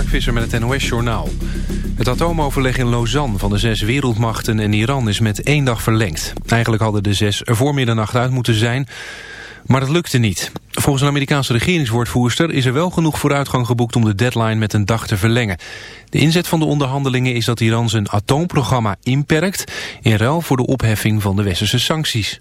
Mark Visser met het NOS-journaal. Het atoomoverleg in Lausanne van de zes wereldmachten en Iran is met één dag verlengd. Eigenlijk hadden de zes voor middernacht uit moeten zijn, maar dat lukte niet. Volgens een Amerikaanse regeringswoordvoerster is er wel genoeg vooruitgang geboekt om de deadline met een dag te verlengen. De inzet van de onderhandelingen is dat Iran zijn atoomprogramma inperkt in ruil voor de opheffing van de westerse sancties.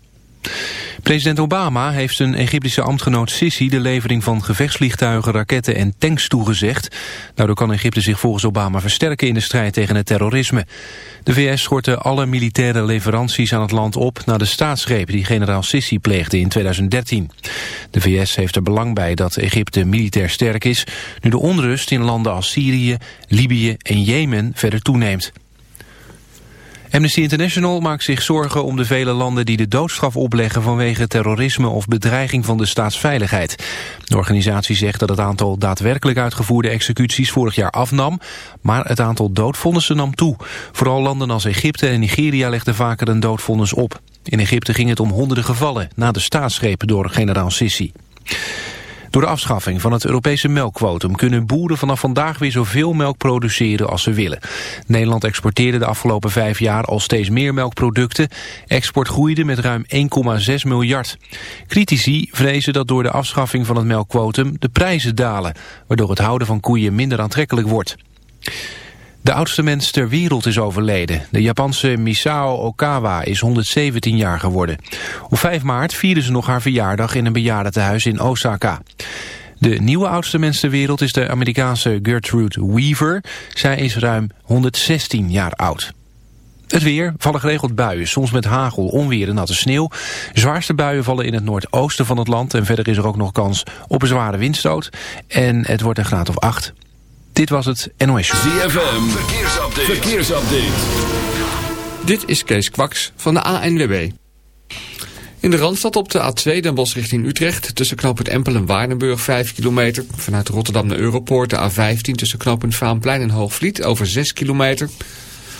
President Obama heeft zijn Egyptische ambtgenoot Sisi de levering van gevechtsvliegtuigen, raketten en tanks toegezegd. Daardoor kan Egypte zich volgens Obama versterken in de strijd tegen het terrorisme. De VS schortte alle militaire leveranties aan het land op na de staatsgreep die generaal Sisi pleegde in 2013. De VS heeft er belang bij dat Egypte militair sterk is, nu de onrust in landen als Syrië, Libië en Jemen verder toeneemt. Amnesty International maakt zich zorgen om de vele landen die de doodstraf opleggen vanwege terrorisme of bedreiging van de staatsveiligheid. De organisatie zegt dat het aantal daadwerkelijk uitgevoerde executies vorig jaar afnam, maar het aantal doodvonnissen nam toe. Vooral landen als Egypte en Nigeria legden vaker een doodvonnis op. In Egypte ging het om honderden gevallen na de staatsgreep door generaal Sissi. Door de afschaffing van het Europese melkquotum kunnen boeren vanaf vandaag weer zoveel melk produceren als ze willen. Nederland exporteerde de afgelopen vijf jaar al steeds meer melkproducten. Export groeide met ruim 1,6 miljard. Critici vrezen dat door de afschaffing van het melkquotum de prijzen dalen, waardoor het houden van koeien minder aantrekkelijk wordt. De oudste mens ter wereld is overleden. De Japanse Misao Okawa is 117 jaar geworden. Op 5 maart vierde ze nog haar verjaardag in een bejaardentehuis in Osaka. De nieuwe oudste mens ter wereld is de Amerikaanse Gertrude Weaver. Zij is ruim 116 jaar oud. Het weer, vallen geregeld buien, soms met hagel, onweer en natte sneeuw. Zwaarste buien vallen in het noordoosten van het land... en verder is er ook nog kans op een zware windstoot. En het wordt een graad of 8. Dit was het NOS Show. ZFM, verkeersupdate. verkeersupdate. Dit is Kees Kwaks van de ANWB. In de Randstad op de A2 Den Bosch richting Utrecht... tussen knooppunt Empel en Waardenburg 5 kilometer. Vanuit Rotterdam naar Europoort de A15 tussen knooppunt Vaanplein en Hoogvliet... over 6 kilometer.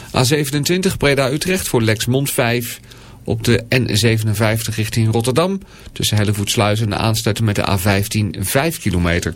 A27 Breda-Utrecht voor Lexmond 5... Op de N57 richting Rotterdam. Tussen Hellevoetsluizen en aansluiten met de A15 5 kilometer.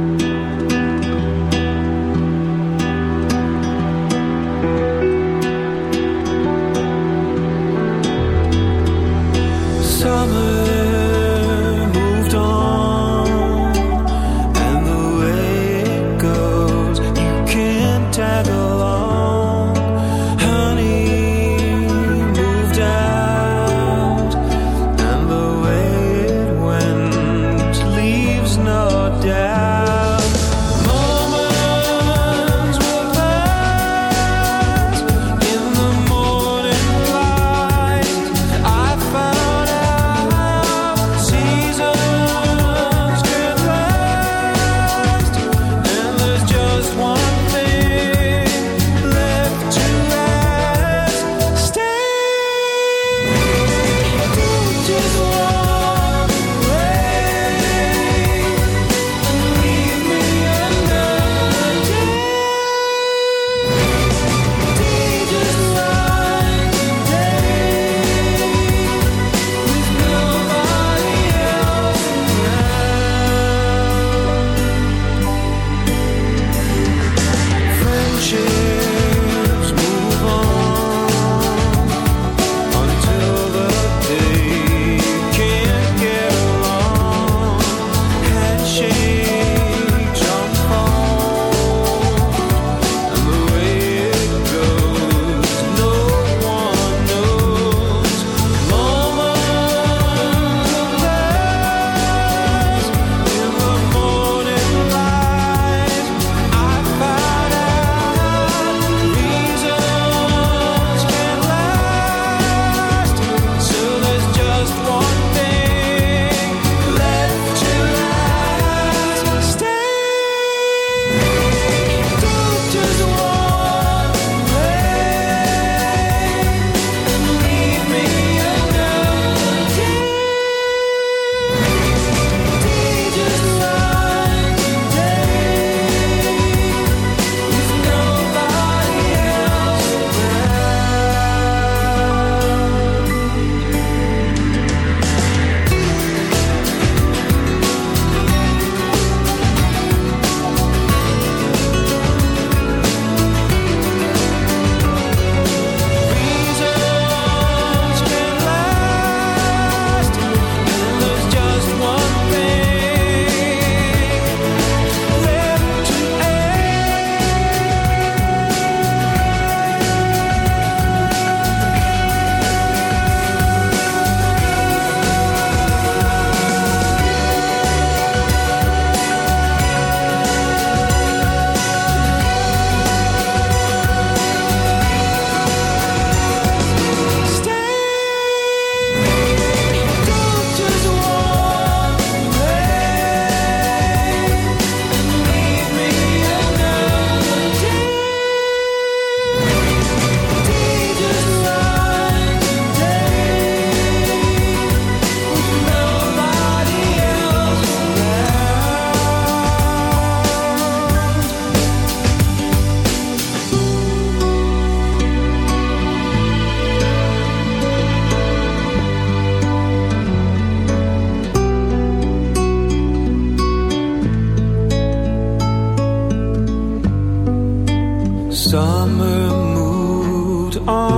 Summer moved on.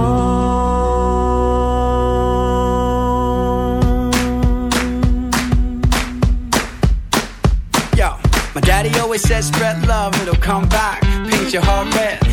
Yo, my daddy always says, spread love, it'll come back. Paint your heart red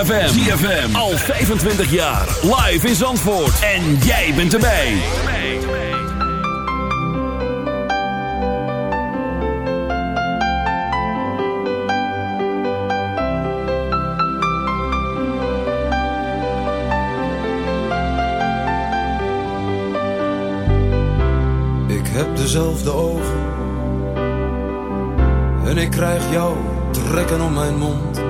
ZFM. ZFM. Al 25 jaar. Live in Zandvoort. En jij bent erbij. Ik heb dezelfde ogen. En ik krijg jou trekken om mijn mond.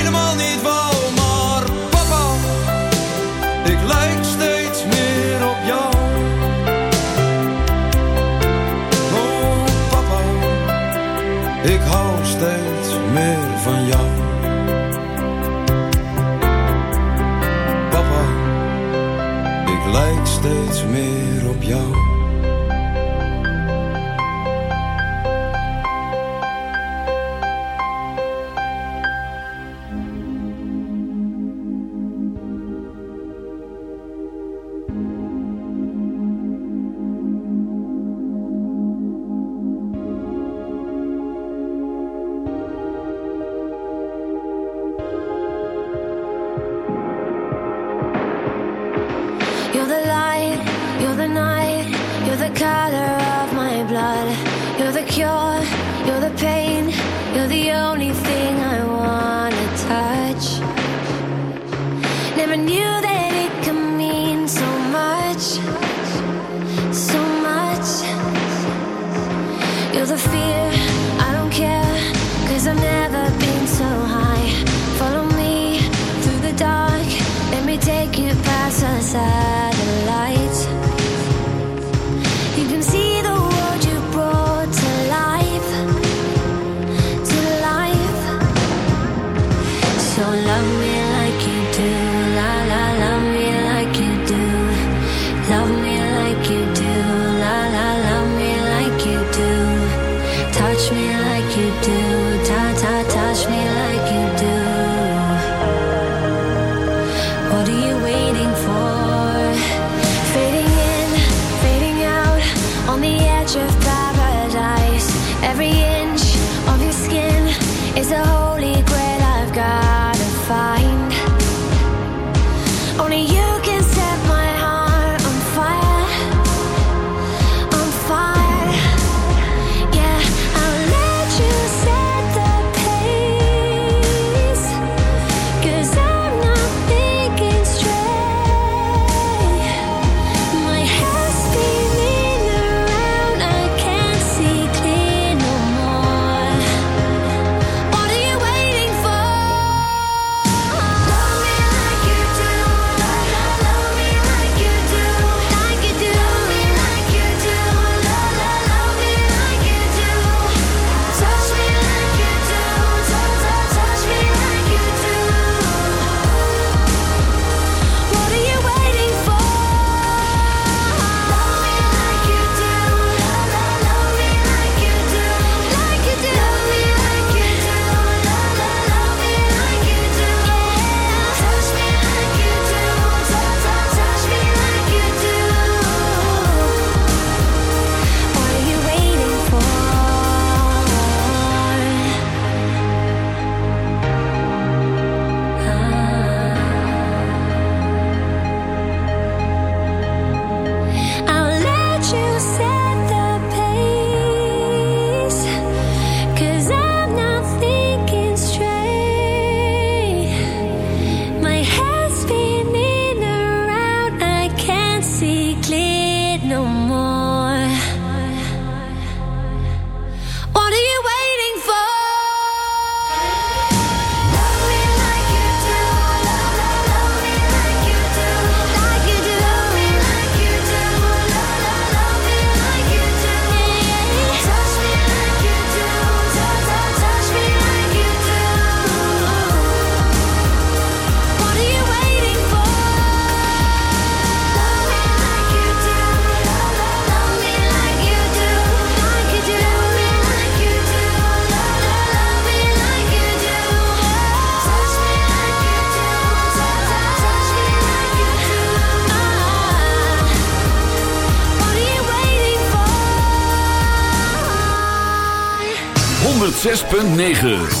106.9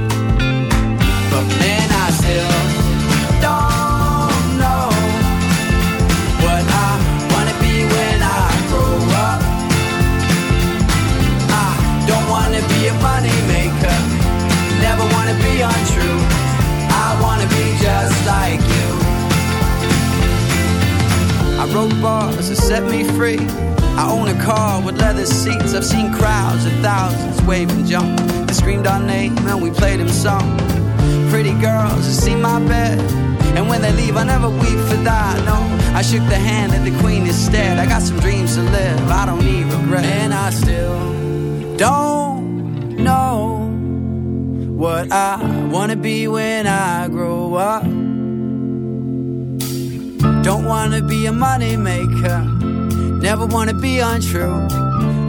leather seats. I've seen crowds of thousands wave and jump. They screamed our name and we played them song. Pretty girls that see my bed. And when they leave, I never weep for that. No, I shook the hand of the queen instead. I got some dreams to live. I don't need regret. And I still don't know what I wanna be when I grow up. Don't wanna be a money maker. Never wanna be untrue.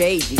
Have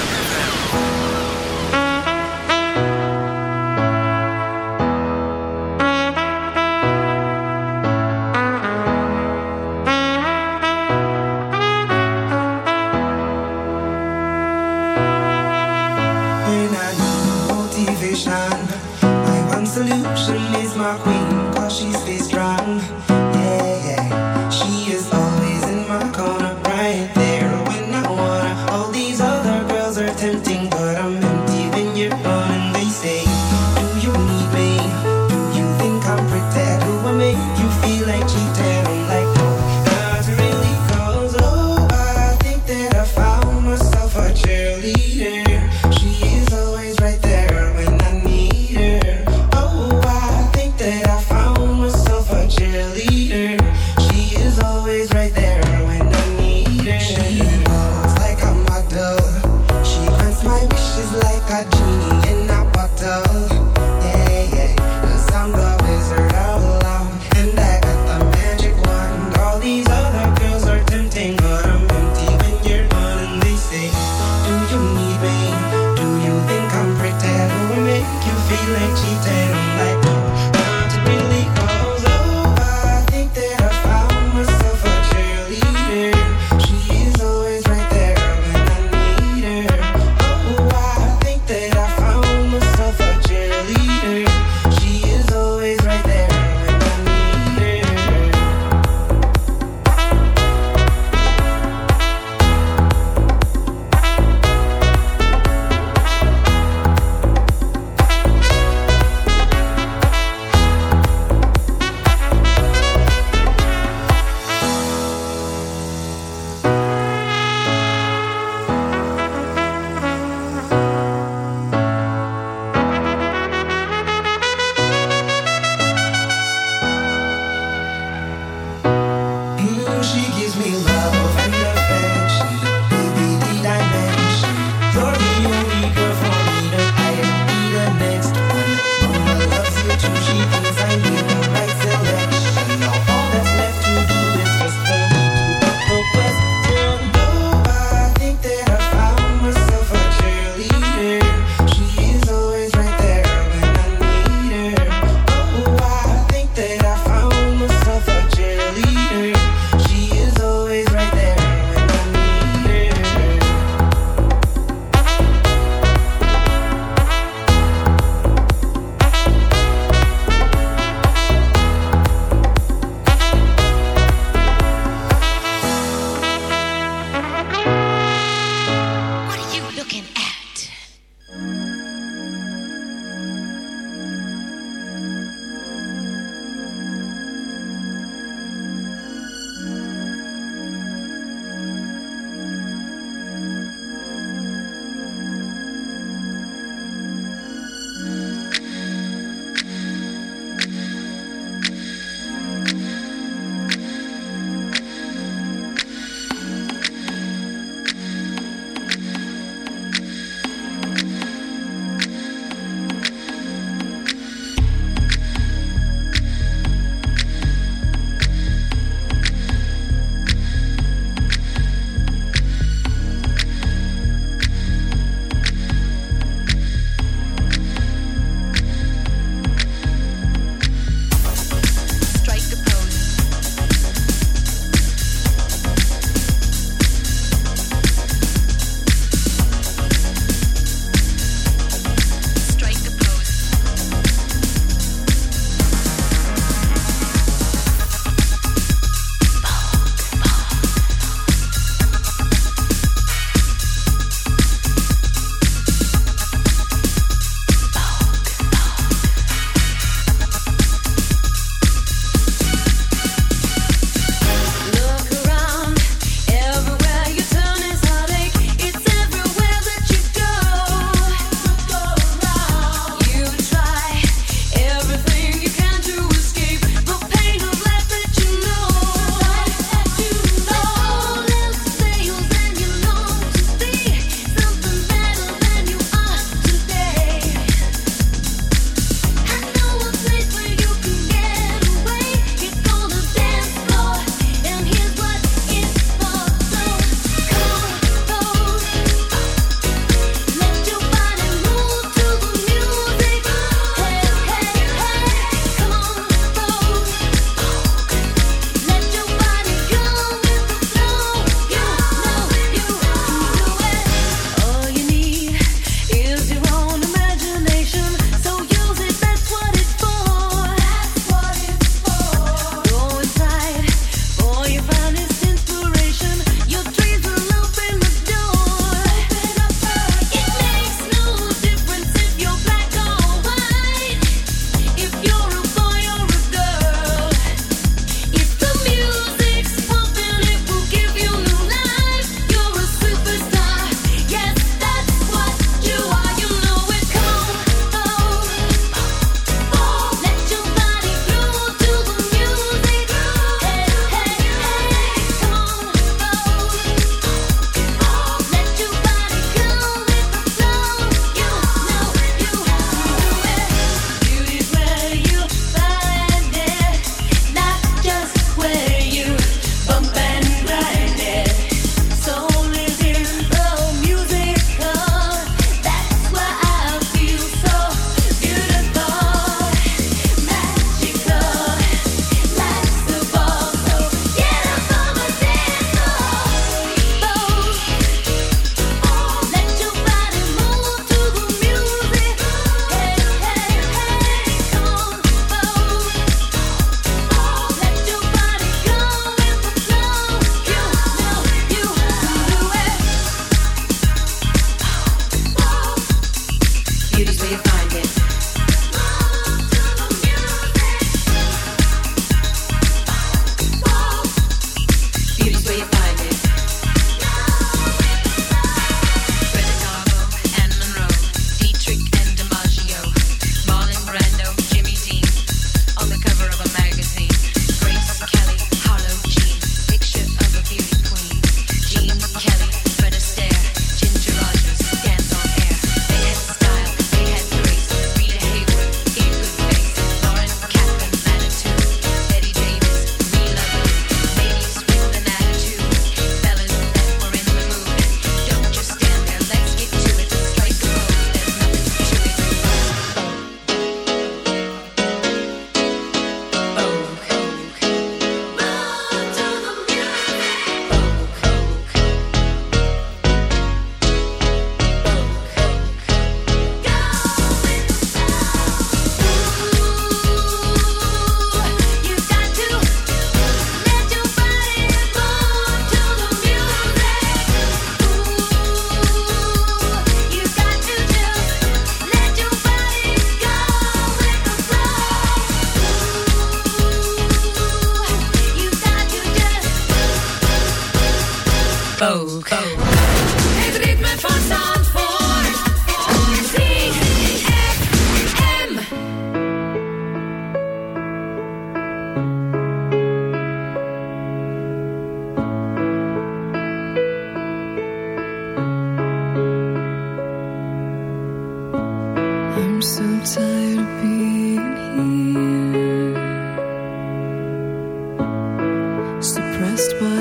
suppressed by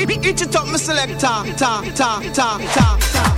It, it, top, up, me selector, ta, ta, ta, ta, ta.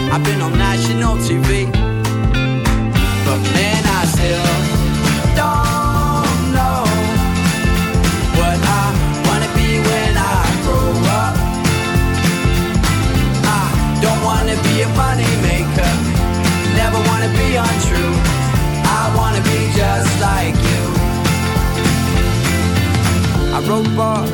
I've been on national TV, but man, I still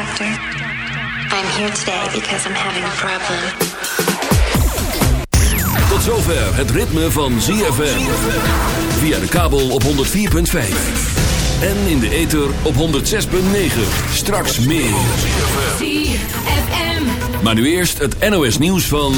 doctor. I'm here today because I'm having a problem. Tot zover het ritme van ZFM. Via de kabel op 104.5. En in de ether op 106.9. Straks meer. Maar nu eerst het NOS nieuws van...